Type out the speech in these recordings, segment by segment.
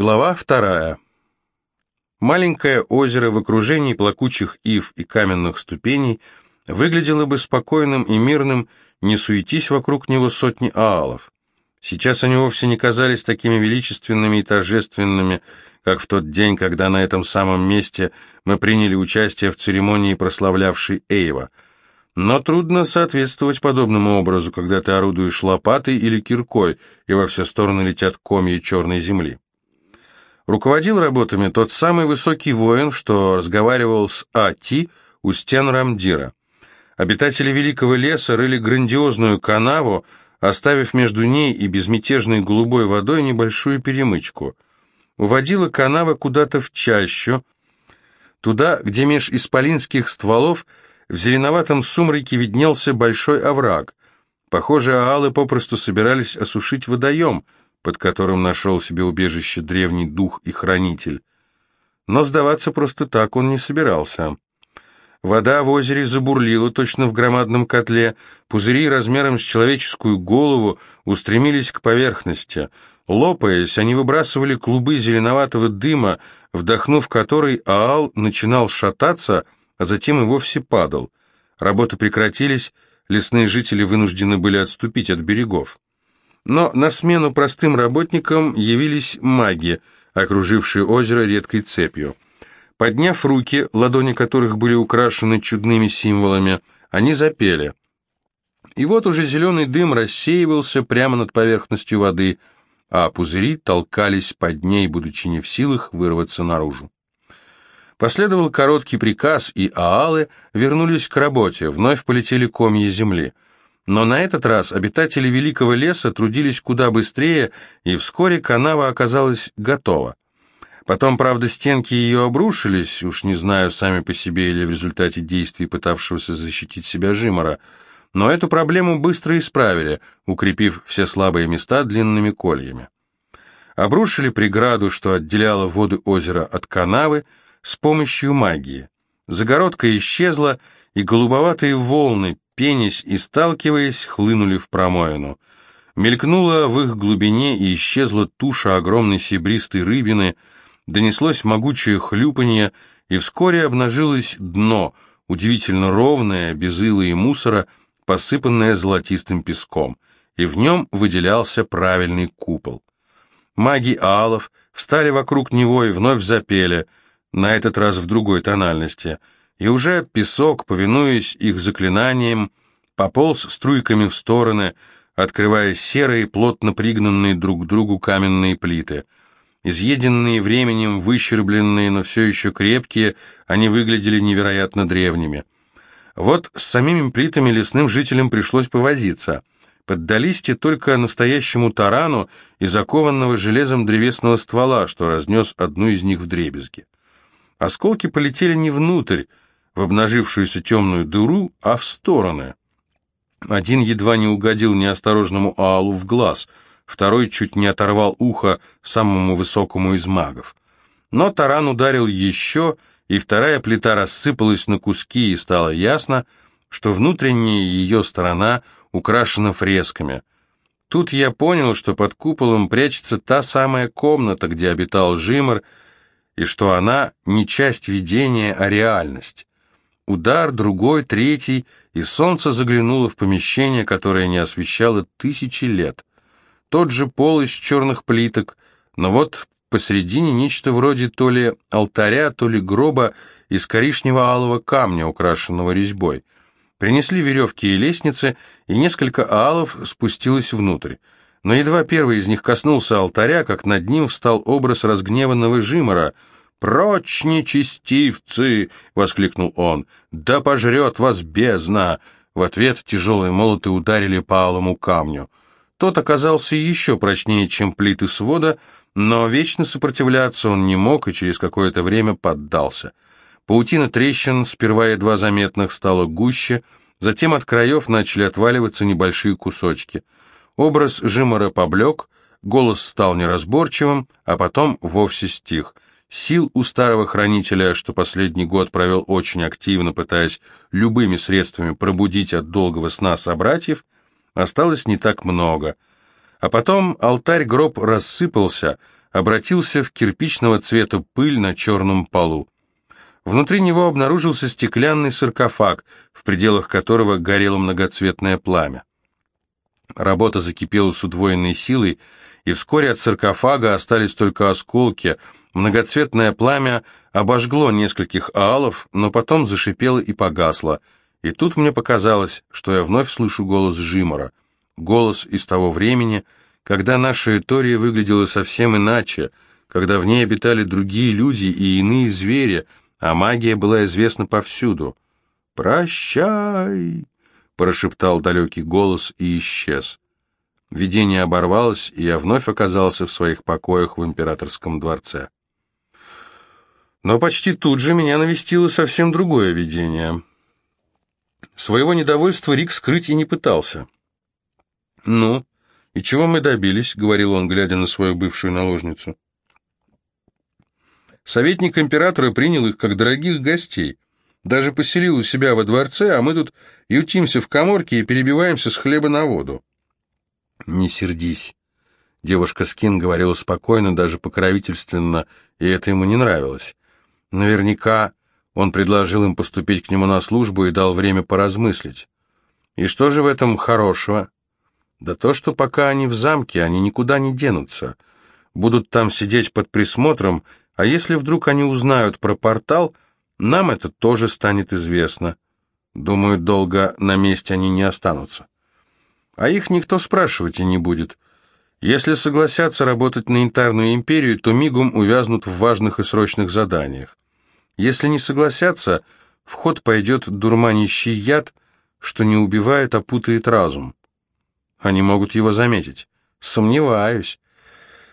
Глава вторая. Маленькое озеро в окружении плакучих ив и каменных ступеней выглядело бы спокойным и мирным, не суетись вокруг него сотни аалов. Сейчас они вовсе не казались такими величественными и торжественными, как в тот день, когда на этом самом месте мы приняли участие в церемонии, прославлявшей Эйва. Но трудно соответствовать подобному образу, когда ты орудуешь лопатой или киркой, и во все стороны летят комья черной земли. Руководил работами тот самый высокий воин, что разговаривал с Ати у стен Рамдира. Обитатели Великого леса рыли грандиозную канаву, оставив между ней и безмятежной голубой водой небольшую перемычку. Уводила канава куда-то в чащу, туда, где меж исполинских стволов в зеленоватом сумраке виднелся большой овраг. Похоже, аалы попросту собирались осушить водоем — под которым нашел себе убежище древний дух и хранитель. Но сдаваться просто так он не собирался. Вода в озере забурлила точно в громадном котле, пузыри размером с человеческую голову устремились к поверхности. Лопаясь, они выбрасывали клубы зеленоватого дыма, вдохнув который, Аал начинал шататься, а затем и вовсе падал. Работы прекратились, лесные жители вынуждены были отступить от берегов. Но на смену простым работникам явились маги, окружившие озеро редкой цепью. Подняв руки, ладони которых были украшены чудными символами, они запели. И вот уже зеленый дым рассеивался прямо над поверхностью воды, а пузыри толкались под ней, будучи не в силах вырваться наружу. Последовал короткий приказ, и аалы вернулись к работе, вновь полетели комья земли — но на этот раз обитатели Великого леса трудились куда быстрее, и вскоре канава оказалась готова. Потом, правда, стенки ее обрушились, уж не знаю, сами по себе или в результате действий пытавшегося защитить себя Жимора, но эту проблему быстро исправили, укрепив все слабые места длинными кольями. Обрушили преграду, что отделяла воды озера от канавы, с помощью магии. Загородка исчезла, и голубоватые волны, пенясь и сталкиваясь, хлынули в промоину. Мелькнула в их глубине и исчезла туша огромной серебристой рыбины, донеслось могучее хлюпанье, и вскоре обнажилось дно, удивительно ровное, без ила и мусора, посыпанное золотистым песком, и в нем выделялся правильный купол. Маги Аалов встали вокруг него и вновь запели, на этот раз в другой тональности — и уже песок, повинуясь их заклинаниям, пополз струйками в стороны, открывая серые, плотно пригнанные друг к другу каменные плиты. Изъеденные временем, выщербленные, но все еще крепкие, они выглядели невероятно древними. Вот с самими плитами лесным жителям пришлось повозиться. Поддались те только настоящему тарану и закованного железом древесного ствола, что разнес одну из них в дребезги. Осколки полетели не внутрь, в обнажившуюся темную дыру, а в стороны. Один едва не угодил неосторожному Аалу в глаз, второй чуть не оторвал ухо самому высокому из магов. Но таран ударил еще, и вторая плита рассыпалась на куски, и стало ясно, что внутренняя ее сторона украшена фресками. Тут я понял, что под куполом прячется та самая комната, где обитал Жимор, и что она не часть видения, а реальность. Удар, другой, третий, и солнце заглянуло в помещение, которое не освещало тысячи лет. Тот же пол из черных плиток, но вот посередине нечто вроде то ли алтаря, то ли гроба из коричнево-алого камня, украшенного резьбой. Принесли веревки и лестницы, и несколько аалов спустилось внутрь. Но едва первый из них коснулся алтаря, как над ним встал образ разгневанного Жимора — «Прочь, нечестивцы!» — воскликнул он. «Да пожрет вас бездна!» В ответ тяжелые молоты ударили по алому камню. Тот оказался еще прочнее, чем плиты свода, но вечно сопротивляться он не мог и через какое-то время поддался. Паутина трещин, сперва едва заметных, стала гуще, затем от краев начали отваливаться небольшие кусочки. Образ Жимора поблек, голос стал неразборчивым, а потом вовсе стих — Сил у старого хранителя, что последний год провел очень активно, пытаясь любыми средствами пробудить от долгого сна собратьев, осталось не так много. А потом алтарь-гроб рассыпался, обратился в кирпичного цвета пыль на черном полу. Внутри него обнаружился стеклянный саркофаг, в пределах которого горело многоцветное пламя. Работа закипела с удвоенной силой, и вскоре от саркофага остались только осколки. Многоцветное пламя обожгло нескольких аалов, но потом зашипело и погасло. И тут мне показалось, что я вновь слышу голос Жимора. Голос из того времени, когда наша Этория выглядела совсем иначе, когда в ней обитали другие люди и иные звери, а магия была известна повсюду. «Прощай!» — прошептал далекий голос и исчез. Видение оборвалось, и я вновь оказался в своих покоях в императорском дворце. Но почти тут же меня навестило совсем другое видение. Своего недовольства Рик скрыть и не пытался. «Ну, и чего мы добились?» — говорил он, глядя на свою бывшую наложницу. Советник императора принял их как дорогих гостей. Даже поселил у себя во дворце, а мы тут ютимся в коморке и перебиваемся с хлеба на воду. «Не сердись». Девушка Скин говорила спокойно, даже покровительственно, и это ему не нравилось. Наверняка он предложил им поступить к нему на службу и дал время поразмыслить. И что же в этом хорошего? Да то, что пока они в замке, они никуда не денутся. Будут там сидеть под присмотром, а если вдруг они узнают про портал, нам это тоже станет известно. Думаю, долго на месте они не останутся. А их никто спрашивать и не будет. Если согласятся работать на Янтарную империю, то мигом увязнут в важных и срочных заданиях. Если не согласятся, в ход пойдет дурманящий яд, что не убивает, а путает разум. Они могут его заметить. Сомневаюсь.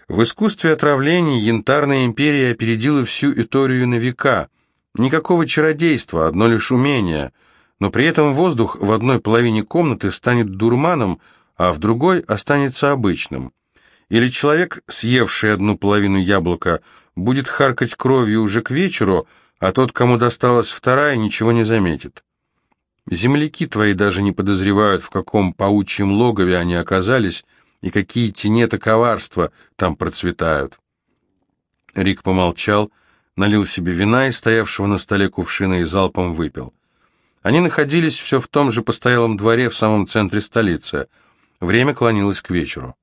В искусстве отравлений Янтарная империя опередила всю Иторию на века. Никакого чародейства, одно лишь умение — но при этом воздух в одной половине комнаты станет дурманом, а в другой останется обычным. Или человек, съевший одну половину яблока, будет харкать кровью уже к вечеру, а тот, кому досталась вторая, ничего не заметит. Земляки твои даже не подозревают, в каком паучьем логове они оказались и какие тенета коварства там процветают. Рик помолчал, налил себе вина из стоявшего на столе кувшина и залпом выпил. Они находились все в том же постоялом дворе в самом центре столицы. Время клонилось к вечеру.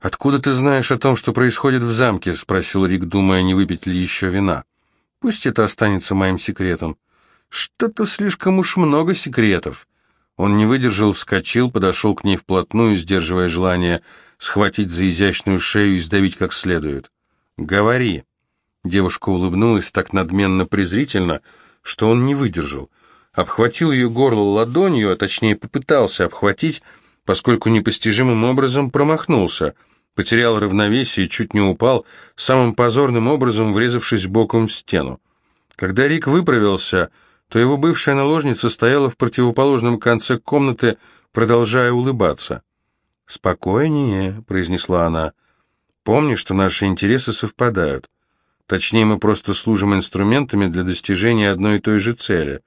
«Откуда ты знаешь о том, что происходит в замке?» — спросил Рик, думая, не выпить ли еще вина. «Пусть это останется моим секретом». «Что-то слишком уж много секретов». Он не выдержал, вскочил, подошел к ней вплотную, сдерживая желание схватить за изящную шею и сдавить как следует. «Говори». Девушка улыбнулась так надменно-презрительно, что он не выдержал — обхватил ее горло ладонью, а точнее попытался обхватить, поскольку непостижимым образом промахнулся, потерял равновесие и чуть не упал, самым позорным образом врезавшись боком в стену. Когда Рик выправился, то его бывшая наложница стояла в противоположном конце комнаты, продолжая улыбаться. «Спокойнее», — произнесла она. «Помни, что наши интересы совпадают. Точнее, мы просто служим инструментами для достижения одной и той же цели».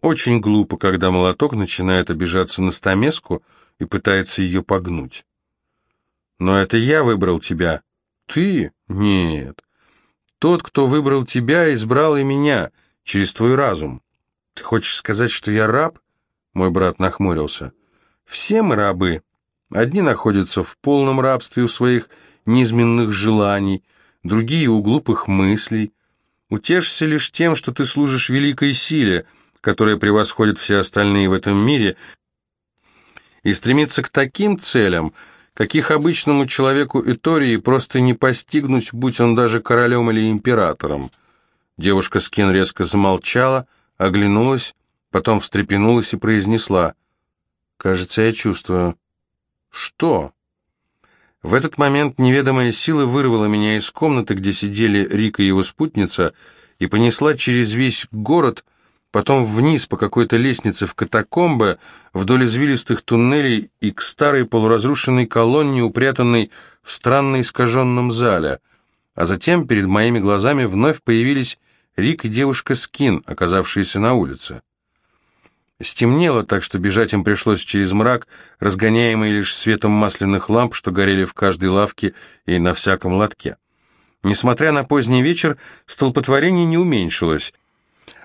Очень глупо, когда молоток начинает обижаться на стамеску и пытается ее погнуть. Но это я выбрал тебя. Ты? Нет. Тот, кто выбрал тебя, избрал и меня через твой разум. Ты хочешь сказать, что я раб? Мой брат нахмурился. Все мы рабы. Одни находятся в полном рабстве у своих низменных желаний, другие у глупых мыслей. Утешься лишь тем, что ты служишь великой силе, которая превосходит все остальные в этом мире, и стремится к таким целям, каких обычному человеку Итории просто не постигнуть, будь он даже королем или императором. Девушка Скин резко замолчала, оглянулась, потом встрепенулась и произнесла, «Кажется, я чувствую». «Что?» В этот момент неведомая сила вырвала меня из комнаты, где сидели Рика и его спутница, и понесла через весь город, потом вниз по какой-то лестнице в катакомбы, вдоль извилистых туннелей и к старой полуразрушенной колонне, упрятанной в странно искаженном зале. А затем перед моими глазами вновь появились Рик и девушка Скин, оказавшиеся на улице. Стемнело, так что бежать им пришлось через мрак, разгоняемый лишь светом масляных ламп, что горели в каждой лавке и на всяком лотке. Несмотря на поздний вечер, столпотворение не уменьшилось.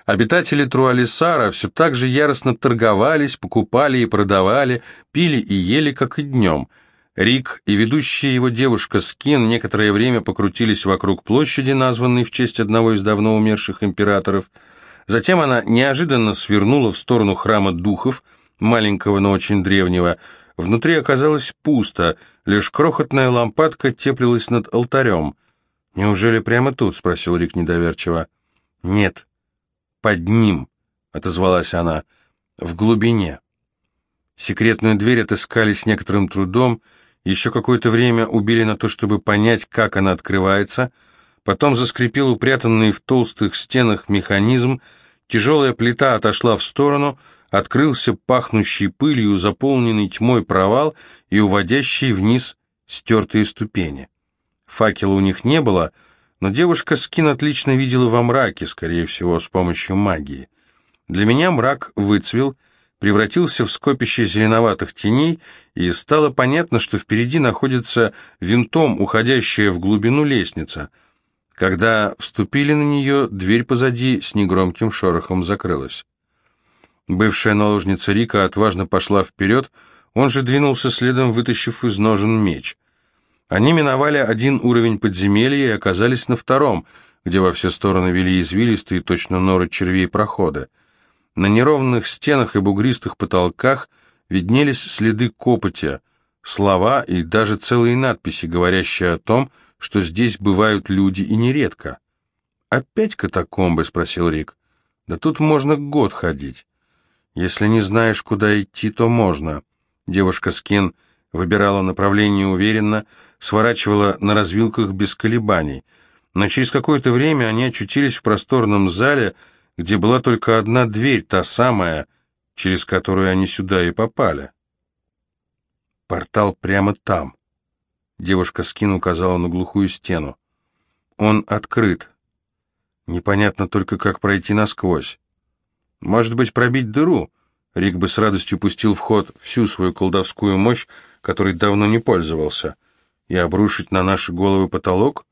Обитатели Труалисара все так же яростно торговались, покупали и продавали, пили и ели, как и днем. Рик и ведущая его девушка Скин некоторое время покрутились вокруг площади, названной в честь одного из давно умерших императоров – Затем она неожиданно свернула в сторону храма духов, маленького, но очень древнего. Внутри оказалось пусто, лишь крохотная лампадка теплилась над алтарем. «Неужели прямо тут?» — спросил Рик недоверчиво. «Нет, под ним», — отозвалась она, — «в глубине». Секретную дверь отыскали с некоторым трудом, еще какое-то время убили на то, чтобы понять, как она открывается — Потом заскрипел упрятанный в толстых стенах механизм, тяжелая плита отошла в сторону, открылся пахнущий пылью, заполненный тьмой провал и уводящий вниз стертые ступени. Факела у них не было, но девушка Скин отлично видела во мраке, скорее всего, с помощью магии. Для меня мрак выцвел, превратился в скопище зеленоватых теней, и стало понятно, что впереди находится винтом уходящая в глубину лестница — когда вступили на нее, дверь позади с негромким шорохом закрылась. Бывшая наложница Рика отважно пошла вперед, он же двинулся следом, вытащив из ножен меч. Они миновали один уровень подземелья и оказались на втором, где во все стороны вели извилистые, точно норы червей прохода. На неровных стенах и бугристых потолках виднелись следы копоти, слова и даже целые надписи, говорящие о том, что здесь бывают люди и нередко. «Опять катакомбы?» — спросил Рик. «Да тут можно год ходить. Если не знаешь, куда идти, то можно». Девушка Скин выбирала направление уверенно, сворачивала на развилках без колебаний. Но через какое-то время они очутились в просторном зале, где была только одна дверь, та самая, через которую они сюда и попали. Портал прямо там. Девушка Скин указала на глухую стену. Он открыт. Непонятно только, как пройти насквозь. Может быть, пробить дыру? Рик бы с радостью пустил в ход всю свою колдовскую мощь, которой давно не пользовался, и обрушить на наши головы потолок?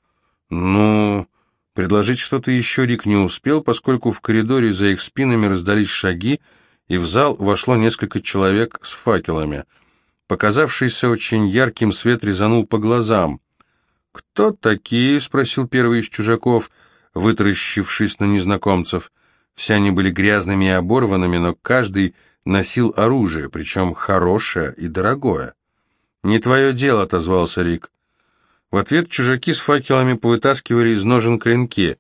Ну, предложить что-то еще Рик не успел, поскольку в коридоре за их спинами раздались шаги, и в зал вошло несколько человек с факелами — Показавшийся очень ярким свет резанул по глазам. «Кто такие?» — спросил первый из чужаков, вытаращившись на незнакомцев. Все они были грязными и оборванными, но каждый носил оружие, причем хорошее и дорогое. «Не твое дело», — отозвался Рик. В ответ чужаки с факелами повытаскивали из ножен клинки.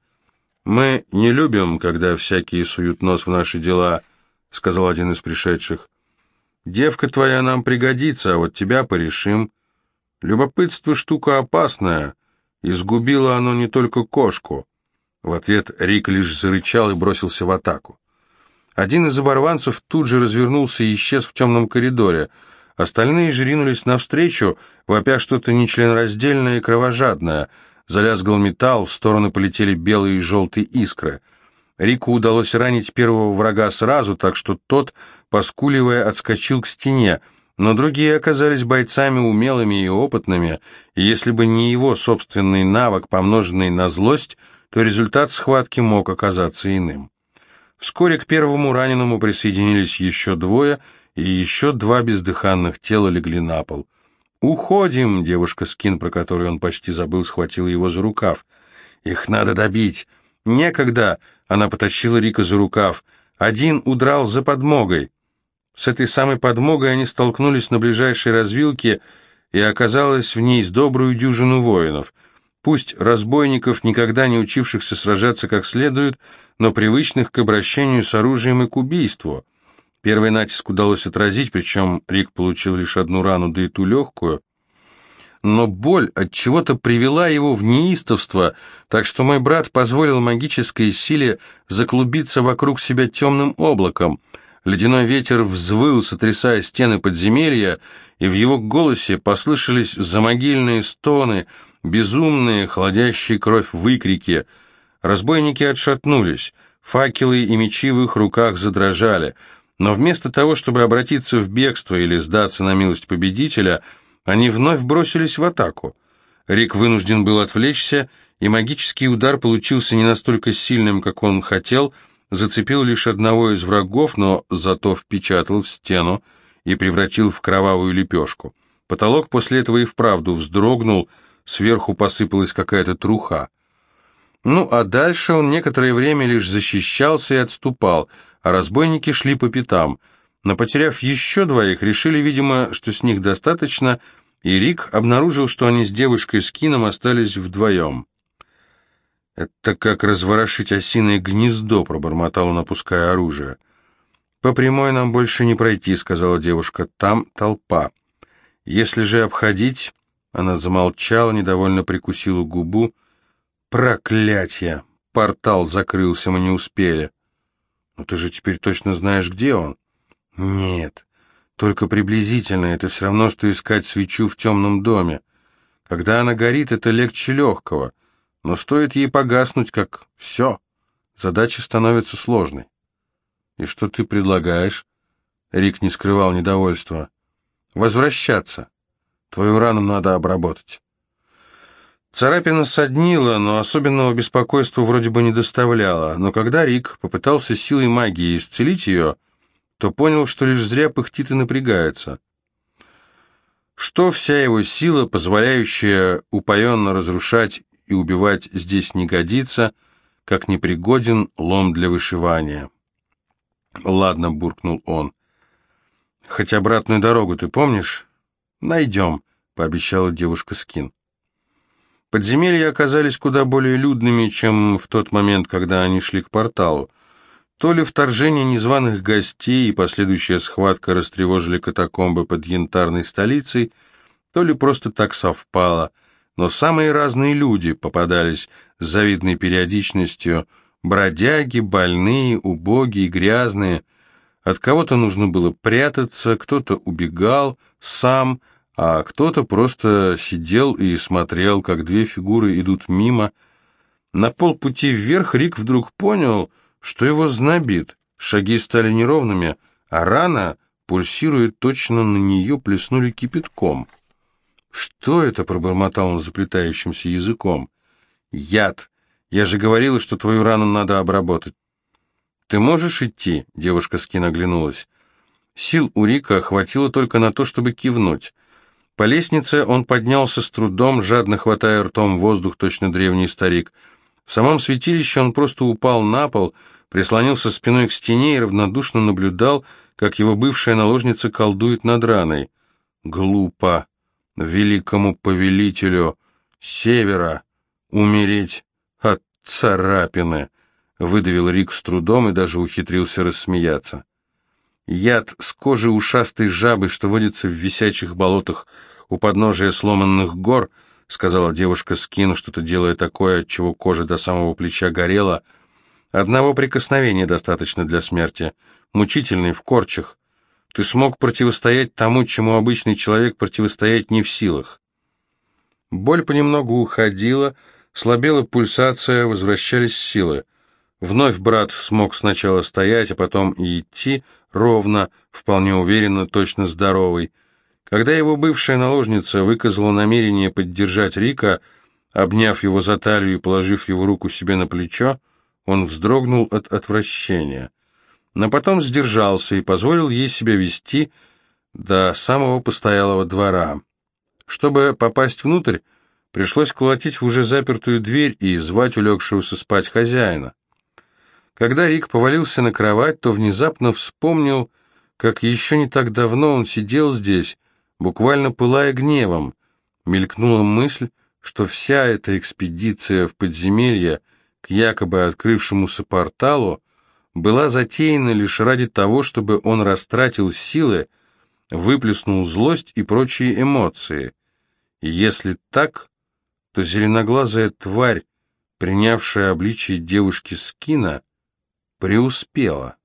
«Мы не любим, когда всякие суют нос в наши дела», — сказал один из пришедших. Девка твоя нам пригодится, а вот тебя порешим. Любопытство штука опасная, и сгубило оно не только кошку. В ответ Рик лишь зарычал и бросился в атаку. Один из оборванцев тут же развернулся и исчез в темном коридоре. Остальные же ринулись навстречу, вопя что-то нечленораздельное и кровожадное. Залязгал металл, в стороны полетели белые и желтые искры. Рику удалось ранить первого врага сразу, так что тот поскуливая, отскочил к стене, но другие оказались бойцами умелыми и опытными, и если бы не его собственный навык, помноженный на злость, то результат схватки мог оказаться иным. Вскоре к первому раненому присоединились еще двое, и еще два бездыханных тела легли на пол. «Уходим!» — девушка Скин, про которую он почти забыл, схватила его за рукав. «Их надо добить!» «Некогда!» — она потащила Рика за рукав. «Один удрал за подмогой!» С этой самой подмогой они столкнулись на ближайшей развилке, и оказалось в ней с добрую дюжину воинов. Пусть разбойников, никогда не учившихся сражаться как следует, но привычных к обращению с оружием и к убийству. Первый натиск удалось отразить, причем Рик получил лишь одну рану, да и ту легкую. Но боль от чего-то привела его в неистовство, так что мой брат позволил магической силе заклубиться вокруг себя темным облаком — Ледяной ветер взвыл, сотрясая стены подземелья, и в его голосе послышались замогильные стоны, безумные, холодящие кровь выкрики. Разбойники отшатнулись, факелы и мечи в их руках задрожали. Но вместо того, чтобы обратиться в бегство или сдаться на милость победителя, они вновь бросились в атаку. Рик вынужден был отвлечься, и магический удар получился не настолько сильным, как он хотел, зацепил лишь одного из врагов, но зато впечатал в стену и превратил в кровавую лепешку. Потолок после этого и вправду вздрогнул, сверху посыпалась какая-то труха. Ну, а дальше он некоторое время лишь защищался и отступал, а разбойники шли по пятам. Но потеряв еще двоих, решили, видимо, что с них достаточно, и Рик обнаружил, что они с девушкой Скином остались вдвоем. «Это как разворошить осиное гнездо», — пробормотал он, опуская оружие. «По прямой нам больше не пройти», — сказала девушка, — «там толпа. Если же обходить...» Она замолчала, недовольно прикусила губу. «Проклятье! Портал закрылся, мы не успели». «Но ты же теперь точно знаешь, где он?» «Нет, только приблизительно. Это все равно, что искать свечу в темном доме. Когда она горит, это легче легкого. Но стоит ей погаснуть, как все, задача становится сложной». «И что ты предлагаешь?» Рик не скрывал недовольства. «Возвращаться. Твою рану надо обработать». Царапина соднила, но особенного беспокойства вроде бы не доставляла, но когда Рик попытался силой магии исцелить ее, то понял, что лишь зря пыхтит и напрягается. Что вся его сила, позволяющая упоенно разрушать и убивать здесь не годится, как непригоден лом для вышивания. «Ладно», — буркнул он. «Хоть обратную дорогу ты помнишь?» «Найдем», — пообещала девушка Скин. Подземелья оказались куда более людными, чем в тот момент, когда они шли к порталу. То ли вторжение незваных гостей и последующая схватка растревожили катакомбы под янтарной столицей, то ли просто так совпало, но самые разные люди попадались с завидной периодичностью — Бродяги, больные, убогие, грязные. От кого-то нужно было прятаться, кто-то убегал сам, а кто-то просто сидел и смотрел, как две фигуры идут мимо. На полпути вверх Рик вдруг понял, что его знобит. Шаги стали неровными, а рана, пульсирует точно на нее, плеснули кипятком. «Что это?» — пробормотал он заплетающимся языком. «Яд!» Я же говорила, что твою рану надо обработать. Ты можешь идти? Девушка скин оглянулась. Сил у Рика хватило только на то, чтобы кивнуть. По лестнице он поднялся с трудом, жадно хватая ртом воздух, точно древний старик. В самом святилище он просто упал на пол, прислонился спиной к стене и равнодушно наблюдал, как его бывшая наложница колдует над раной. Глупо. Великому повелителю севера умереть от царапины, выдавил Рик с трудом и даже ухитрился рассмеяться. Яд с кожи ушастой жабы, что водится в висячих болотах у подножия сломанных гор, сказала девушка Скин, что-то делая такое, от чего кожа до самого плеча горела. Одного прикосновения достаточно для смерти, мучительный, в корчах. Ты смог противостоять тому, чему обычный человек противостоять не в силах. Боль понемногу уходила, Слабела пульсация, возвращались силы. Вновь брат смог сначала стоять, а потом и идти ровно, вполне уверенно, точно здоровый. Когда его бывшая наложница выказала намерение поддержать Рика, обняв его за талию и положив его руку себе на плечо, он вздрогнул от отвращения. Но потом сдержался и позволил ей себя вести до самого постоялого двора. Чтобы попасть внутрь, Пришлось колотить в уже запертую дверь и звать улегшегося спать хозяина. Когда Рик повалился на кровать, то внезапно вспомнил, как еще не так давно он сидел здесь, буквально пылая гневом. Мелькнула мысль, что вся эта экспедиция в подземелье к якобы открывшемуся порталу была затеяна лишь ради того, чтобы он растратил силы, выплеснул злость и прочие эмоции. И если так, то зеленоглазая тварь, принявшая обличие девушки Скина, преуспела.